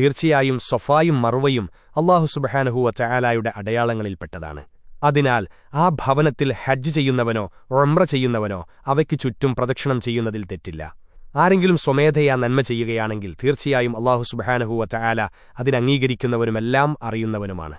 തീർച്ചയായും സൊഫായും മറുവയും അള്ളാഹു സുബഹാനഹുവ ചായാലായുടെ അടയാളങ്ങളിൽപ്പെട്ടതാണ്. അതിനാൽ ആ ഭവനത്തിൽ ഹജ്ജ് ചെയ്യുന്നവനോ ഒമ്ര ചെയ്യുന്നവനോ അവയ്ക്കു ചുറ്റും പ്രദക്ഷിണം ചെയ്യുന്നതിൽ തെറ്റില്ല. ആരെങ്കിലും സ്വമേധയാ നന്മ ചെയ്യുകയാണെങ്കിൽ തീർച്ചയായും അള്ളാഹു സുബഹാനഹുവ ചായാല അതിനംഗീകരിക്കുന്നവനുമെല്ലാം അറിയുന്നവനുമാണ്.